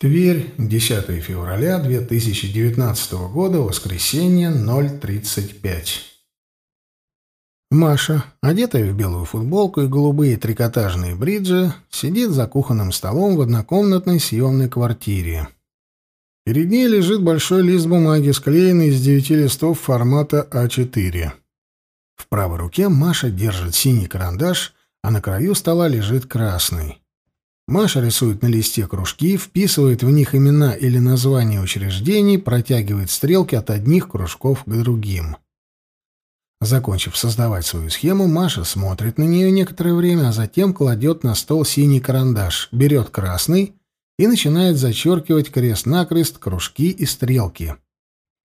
Тверь, 10 февраля 2019 года, воскресенье, 0.35. Маша, одетая в белую футболку и голубые трикотажные бриджи, сидит за кухонным столом в однокомнатной съемной квартире. Перед ней лежит большой лист бумаги, склеенный из девяти листов формата А4. В правой руке Маша держит синий карандаш, а на краю стола лежит красный. Маша рисует на листе кружки, вписывает в них имена или названия учреждений, протягивает стрелки от одних кружков к другим. Закончив создавать свою схему, Маша смотрит на нее некоторое время, а затем кладет на стол синий карандаш, берет красный и начинает зачеркивать крест-накрест кружки и стрелки.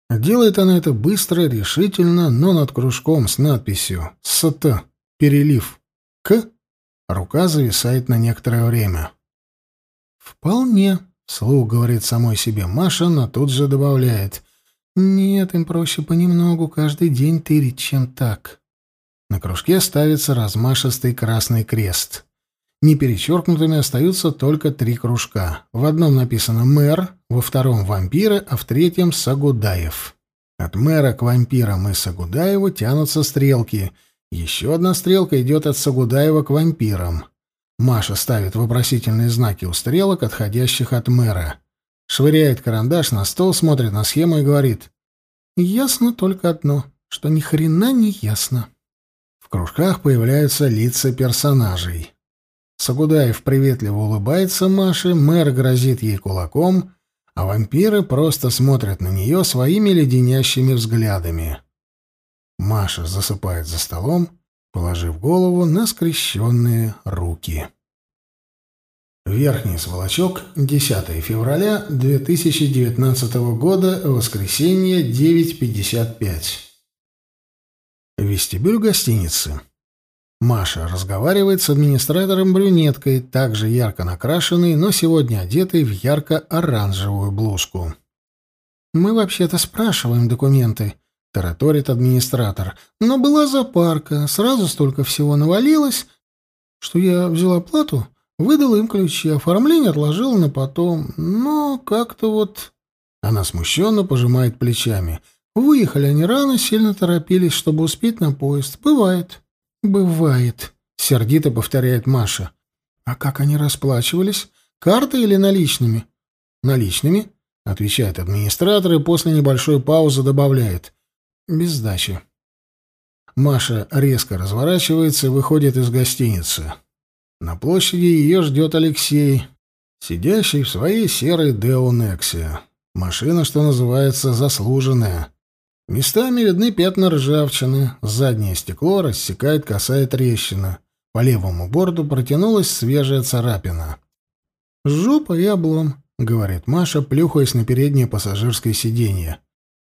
Делает она это быстро, решительно, но над кружком с надписью «СТ» перелив «К» Рука зависает на некоторое время. «Вполне», — вслух говорит самой себе Маша, но тут же добавляет. «Нет, им проще понемногу каждый день тырить, чем так». На кружке ставится размашистый красный крест. Не перечеркнутыми остаются только три кружка. В одном написано «мэр», во втором «вампиры», а в третьем «сагудаев». От мэра к вампирам и Сагудаеву тянутся стрелки — еще одна стрелка идет от Сагудаева к вампирам. Маша ставит вопросительные знаки у стрелок, отходящих от мэра. Швыряет карандаш на стол, смотрит на схему и говорит. «Ясно только одно, что ни хрена не ясно». В кружках появляются лица персонажей. Сагудаев приветливо улыбается Маше, мэр грозит ей кулаком, а вампиры просто смотрят на нее своими леденящими взглядами. Маша засыпает за столом, положив голову на скрещенные руки. Верхний сволочок, 10 февраля 2019 года, воскресенье, 9.55. Вестибюль гостиницы. Маша разговаривает с администратором-брюнеткой, также ярко накрашенной, но сегодня одетой в ярко-оранжевую блузку. «Мы вообще-то спрашиваем документы», тараторит администратор. Но была запарка, сразу столько всего навалилось, что я взяла плату, выдала им ключи, оформление отложила на потом. Но как-то вот... Она смущенно пожимает плечами. Выехали они рано, сильно торопились, чтобы успеть на поезд. Бывает. Бывает, сердито повторяет Маша. А как они расплачивались? Картой или наличными? Наличными, отвечает администратор и после небольшой паузы добавляет. Без сдачи. Маша резко разворачивается и выходит из гостиницы. На площади ее ждет Алексей, сидящий в своей серой Део Нексе. Машина, что называется, заслуженная. Местами видны пятна ржавчины, заднее стекло рассекает косая трещина. По левому борту протянулась свежая царапина. «Жопа и облом», — говорит Маша, плюхаясь на переднее пассажирское сиденье.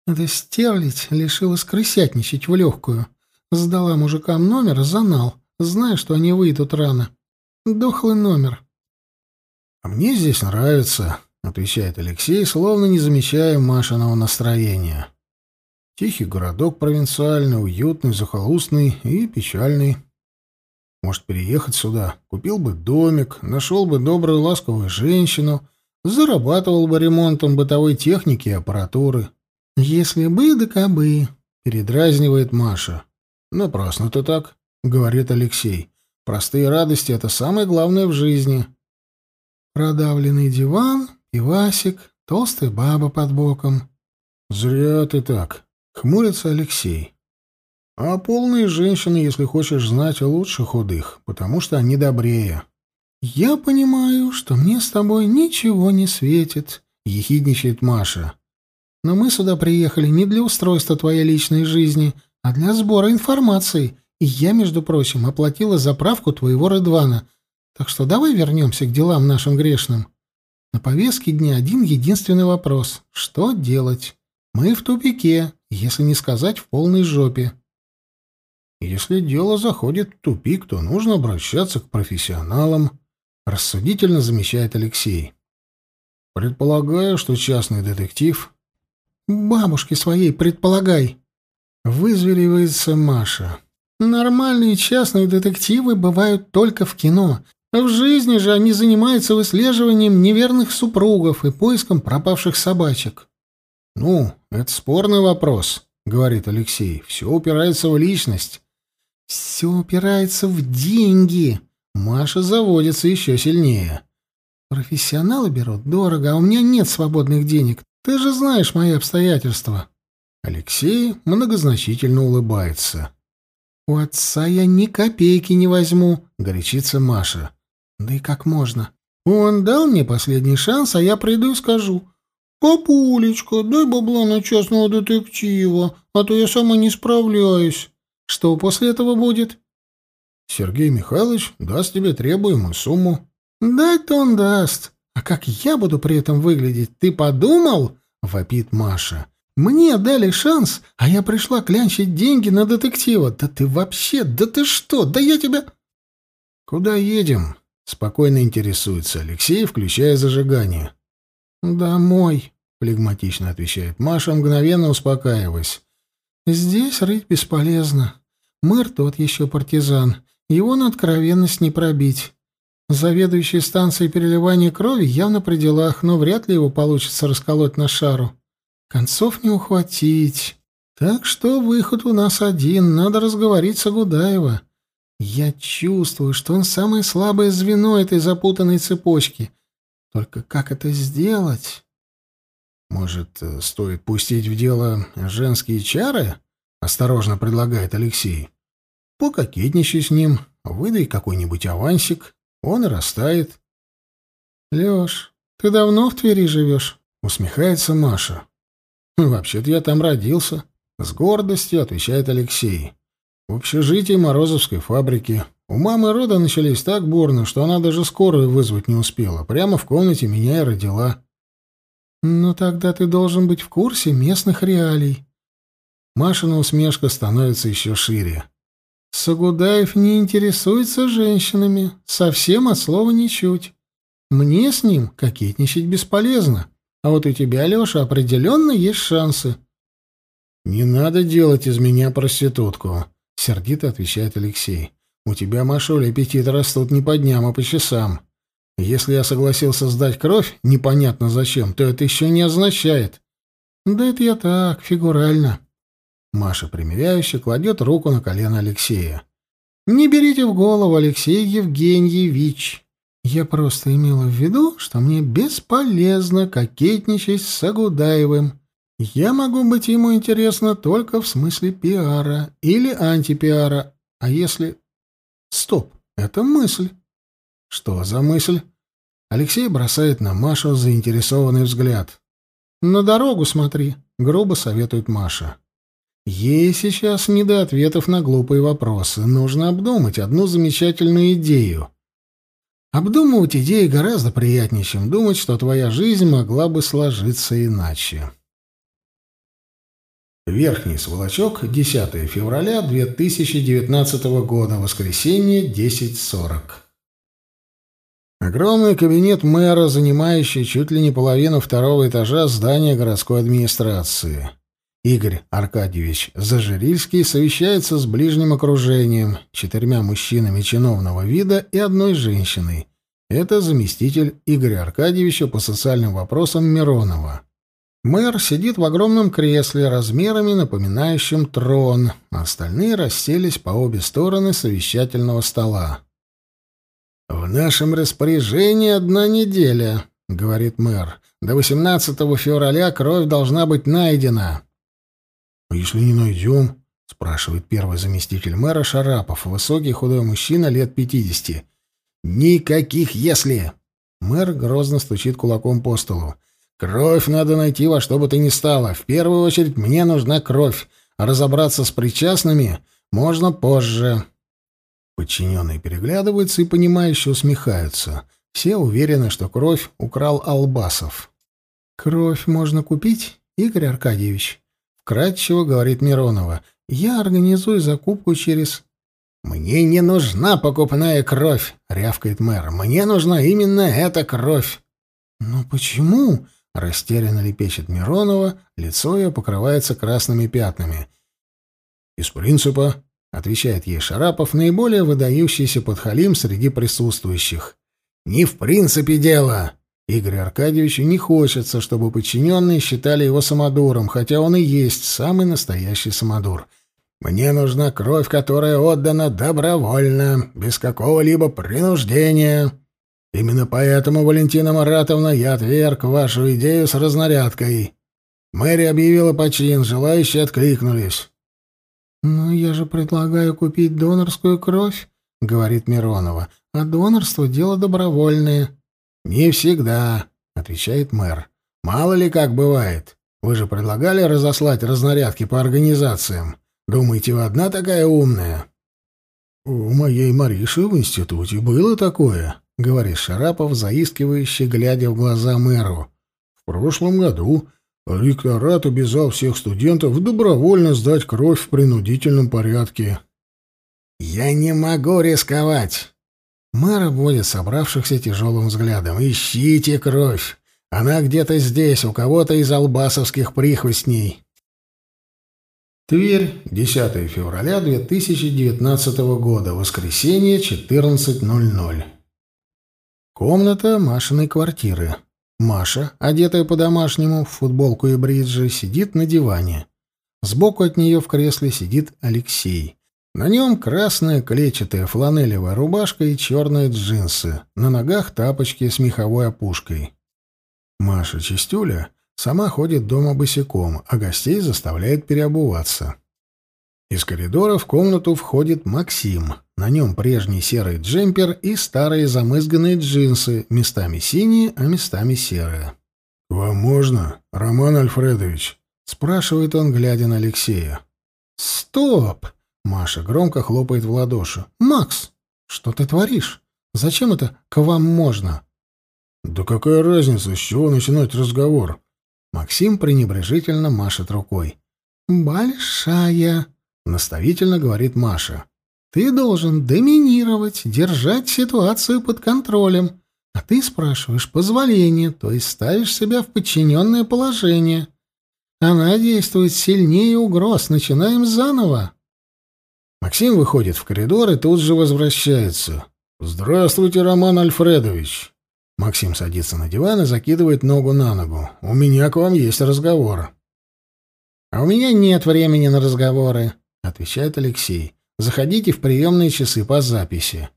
Эта стерлить лишилась крысятничать в легкую. Сдала мужикам номер за нал, зная, что они выйдут рано. Дохлый номер. — А мне здесь нравится, — отвечает Алексей, словно не замечая Машиного настроения. Тихий городок провинциальный, уютный, захолустный и печальный. Может, переехать сюда, купил бы домик, нашел бы добрую ласковую женщину, зарабатывал бы ремонтом бытовой техники и аппаратуры. «Если бы да кабы», — передразнивает Маша. «Напрасно ты так», — говорит Алексей. «Простые радости — это самое главное в жизни». Продавленный диван, пивасик, толстая баба под боком. «Зря ты так», — хмурится Алексей. «А полные женщины, если хочешь знать, лучше худых, потому что они добрее». «Я понимаю, что мне с тобой ничего не светит», — ехидничает Маша. Но мы сюда приехали не для устройства твоей личной жизни, а для сбора информации. И я, между прочим, оплатила заправку твоего Редвана. Так что давай вернемся к делам нашим грешным. На повестке дня один единственный вопрос. Что делать? Мы в тупике, если не сказать в полной жопе. Если дело заходит в тупик, то нужно обращаться к профессионалам, рассудительно замечает Алексей. Предполагаю, что частный детектив Бабушке своей предполагай. Вызверивается Маша. Нормальные частные детективы бывают только в кино. В жизни же они занимаются выслеживанием неверных супругов и поиском пропавших собачек. «Ну, это спорный вопрос», — говорит Алексей. «Все упирается в личность». «Все упирается в деньги». Маша заводится еще сильнее. «Профессионалы берут дорого, а у меня нет свободных денег. Ты же знаешь мои обстоятельства». Алексей многозначительно улыбается. «У отца я ни копейки не возьму», — горячится Маша. «Да и как можно? Он дал мне последний шанс, а я приду и скажу. «Папулечка, дай бабла на частного детектива, а то я сама не справляюсь». Что после этого будет? Сергей Михайлович даст тебе требуемую сумму. Дать-то он даст. А как я буду при этом выглядеть, ты подумал? Вопит Маша. Мне дали шанс, а я пришла клянчить деньги на детектива. Да ты вообще, да ты что, да я тебя... Куда едем? Спокойно интересуется Алексей, включая зажигание. «Домой», — флегматично отвечает Маша, мгновенно успокаиваясь. «Здесь рыть бесполезно. Мэр тот еще партизан. Его на откровенность не пробить. Заведующий станцией переливания крови явно при делах, но вряд ли его получится расколоть на шару. Концов не ухватить. Так что выход у нас один. Надо разговорить с Агудаева. Я чувствую, что он самое слабое звено этой запутанной цепочки. Только как это сделать? Может, э, стоит пустить в дело женские чары? Осторожно предлагает Алексей. Пококетничай с ним, выдай какой-нибудь авансик, он и растает. Лёш, ты давно в Твери живешь? Усмехается Маша. Вообще-то я там родился. С гордостью отвечает Алексей. В общежитии Морозовской фабрики. У мамы рода начались так бурно, что она даже скорую вызвать не успела. Прямо в комнате меня и родила. «Ну тогда ты должен быть в курсе местных реалий». Машина усмешка становится еще шире. «Сагудаев не интересуется женщинами, совсем от слова ничуть. Мне с ним кокетничать бесполезно, а вот у тебя, Леша, определенно есть шансы». «Не надо делать из меня проститутку», — сердито отвечает Алексей. У тебя, Машуля, аппетиты растут не по дням, а по часам. Если я согласился сдать кровь, непонятно зачем, то это еще не означает. Да это я так, фигурально. Маша примиряюще кладет руку на колено Алексея. Не берите в голову, Алексей Евгеньевич. Я просто имела в виду, что мне бесполезно кокетничать с Агудаевым. Я могу быть ему интересна только в смысле пиара или антипиара, а если Стоп, это мысль. Что за мысль? Алексей бросает на Машу заинтересованный взгляд. На дорогу смотри, грубо советует Маша. Ей сейчас не до ответов на глупые вопросы. Нужно обдумать одну замечательную идею. Обдумывать идеи гораздо приятнее, чем думать, что твоя жизнь могла бы сложиться иначе. Верхний Сволочок, 10 февраля 2019 года, воскресенье, 10.40. Огромный кабинет мэра, занимающий чуть ли не половину второго этажа здания городской администрации. Игорь Аркадьевич Зажирильский совещается с ближним окружением, четырьмя мужчинами чиновного вида и одной женщиной. Это заместитель Игоря Аркадьевича по социальным вопросам Миронова. Мэр сидит в огромном кресле, размерами напоминающем трон, остальные расселись по обе стороны совещательного стола. «В нашем распоряжении одна неделя», — говорит мэр. «До 18 февраля кровь должна быть найдена». «А если не найдем?» — спрашивает первый заместитель мэра Шарапов, высокий худой мужчина лет пятидесяти. «Никаких «если». Мэр грозно стучит кулаком по столу. Кровь надо найти во что бы то ни стало. В первую очередь мне нужна кровь, разобраться с причастными можно позже. Подчиненные переглядываются и понимающе усмехаются. Все уверены, что кровь украл Албасов. «Кровь можно купить, Игорь Аркадьевич?» — вкратчиво говорит Миронова. «Я организую закупку через...» «Мне не нужна покупная кровь», — рявкает мэр. «Мне нужна именно эта кровь». «Но почему?» Растерянно лепечет Миронова, лицо ее покрывается красными пятнами. «Из принципа», — отвечает ей Шарапов, наиболее выдающийся подхалим среди присутствующих. «Не в принципе дело!» Игорю Аркадьевичу не хочется, чтобы подчиненные считали его самодуром, хотя он и есть самый настоящий самодур. «Мне нужна кровь, которая отдана добровольно, без какого-либо принуждения. Именно поэтому, Валентина Маратовна, я отверг вашу идею с разнарядкой. Мэри объявила почин, желающие откликнулись». «Но я же предлагаю купить донорскую кровь», — говорит Миронова, — «а донорство — дело добровольное». «Не всегда», — отвечает мэр. «Мало ли как бывает. Вы же предлагали разослать разнарядки по организациям. Думаете, вы одна такая умная?» «У моей Мариши в институте было такое», — говорит Шарапов, заискивающе глядя в глаза мэру. «В прошлом году ректорат обязал всех студентов добровольно сдать кровь в принудительном порядке». «Я не могу рисковать», Мэр обводит собравшихся тяжелым взглядом. «Ищите кровь! Она где-то здесь, у кого-то из албасовских прихвостней!» Тверь, 10 февраля 2019 года, воскресенье, 14.00. Комната Машиной квартиры. Маша, одетая по-домашнему, в футболку и бриджи, сидит на диване. Сбоку от нее в кресле сидит Алексей. На нем красная клетчатая фланелевая рубашка и черные джинсы, на ногах тапочки с меховой опушкой. Маша Чистюля сама ходит дома босиком, а гостей заставляет переобуваться. Из коридора в комнату входит Максим. На нем прежний серый джемпер и старые замызганные джинсы, местами синие, а местами серые. «Вам можно, Роман Альфредович?» — спрашивает он, глядя на Алексея. «Стоп!» Маша громко хлопает в ладоши. «Макс, что ты творишь? Зачем это к вам можно?» «Да какая разница, с чего начинать разговор?» Максим пренебрежительно машет рукой. «Большая», — наставительно говорит Маша. «Ты должен доминировать, держать ситуацию под контролем. А ты спрашиваешь позволения, то есть ставишь себя в подчиненное положение. Она действует сильнее угроз. Начинаем заново». Максим выходит в коридор и тут же возвращается. «Здравствуйте, Роман Альфредович!» Максим садится на диван и закидывает ногу на ногу. «У меня к вам есть разговор». «А у меня нет времени на разговоры», — отвечает Алексей. «Заходите в приемные часы по записи».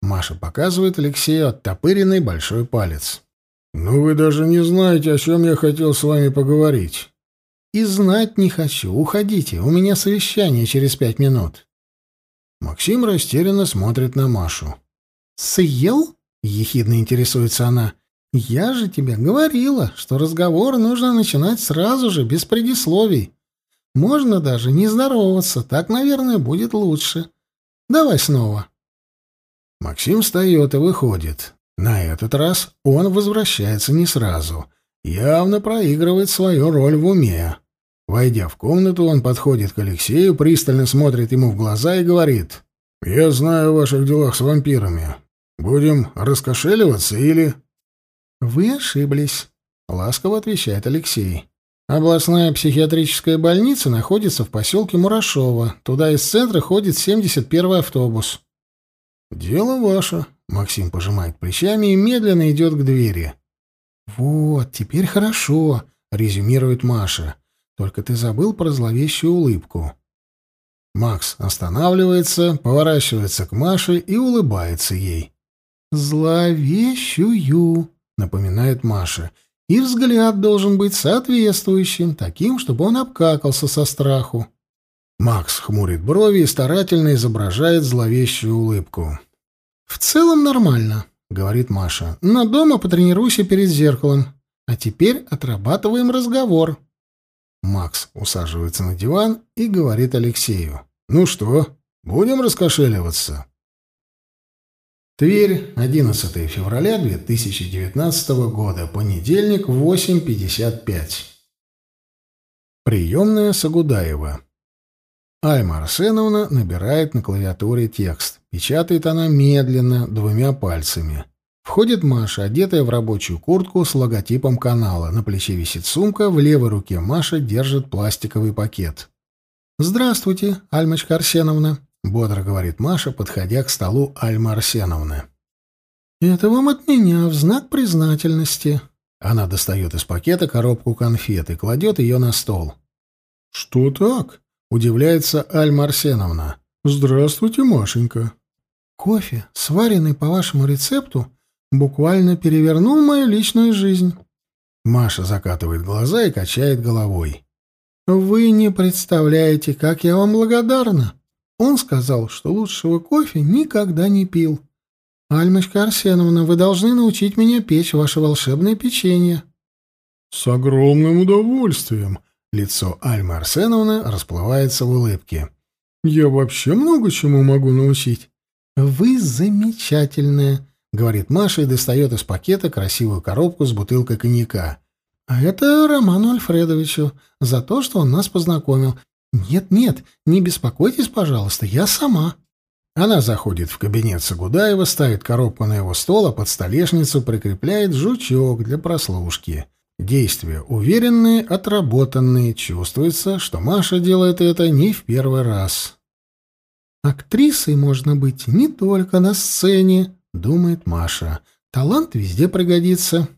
Маша показывает Алексею оттопыренный большой палец. «Ну вы даже не знаете, о чем я хотел с вами поговорить». «И знать не хочу. Уходите. У меня совещание через пять минут». Максим растерянно смотрит на Машу. «Съел?» — ехидно интересуется она. «Я же тебе говорила, что разговор нужно начинать сразу же, без предисловий. Можно даже не здороваться, так, наверное, будет лучше. Давай снова». Максим встает и выходит. На этот раз он возвращается не сразу. Явно проигрывает свою роль в уме. Войдя в комнату, он подходит к Алексею, пристально смотрит ему в глаза и говорит. «Я знаю о ваших делах с вампирами. Будем раскошеливаться или...» «Вы ошиблись», — ласково отвечает Алексей. «Областная психиатрическая больница находится в поселке Мурашово. Туда из центра ходит 71-й автобус». «Дело ваше», — Максим пожимает плечами и медленно идет к двери. «Вот, теперь хорошо», — резюмирует Маша. Только ты забыл про зловещую улыбку. Макс останавливается, поворачивается к Маше и улыбается ей. «Зловещую», — напоминает Маша. «И взгляд должен быть соответствующим, таким, чтобы он обкакался со страху». Макс хмурит брови и старательно изображает зловещую улыбку. «В целом нормально», — говорит Маша. «Но дома потренируйся перед зеркалом. А теперь отрабатываем разговор». Макс усаживается на диван и говорит Алексею. «Ну что, будем раскошеливаться?» Тверь, 11 февраля 2019 года, понедельник, 8.55. Приемная Сагудаева. Альма Арсеновна набирает на клавиатуре текст. Печатает она медленно, двумя пальцами. Входит Маша, одетая в рабочую куртку с логотипом канала. На плече висит сумка, в левой руке Маша держит пластиковый пакет. «Здравствуйте, Альмочка Арсеновна», — бодро говорит Маша, подходя к столу Альмы Арсеновны. «Это вам от меня в знак признательности». Она достает из пакета коробку конфет и кладет ее на стол. «Что так?» — удивляется Альма Арсеновна. «Здравствуйте, Машенька». «Кофе, сваренный по вашему рецепту, буквально перевернул мою личную жизнь». Маша закатывает глаза и качает головой. «Вы не представляете, как я вам благодарна. Он сказал, что лучшего кофе никогда не пил. Альмочка Арсеновна, вы должны научить меня печь ваше волшебное печенье». «С огромным удовольствием», Лицо Альмы Арсеновны расплывается в улыбке. «Я вообще много чему могу научить». «Вы замечательная», — говорит Маша и достает из пакета красивую коробку с бутылкой коньяка. «А это Роману Альфредовичу за то, что он нас познакомил. Нет-нет, не беспокойтесь, пожалуйста, я сама». Она заходит в кабинет Сагудаева, ставит коробку на его стол, а под столешницу прикрепляет жучок для прослушки. Действия уверенные, отработанные. Чувствуется, что Маша делает это не в первый раз. «Актрисой можно быть не только на сцене», — думает Маша. «Талант везде пригодится».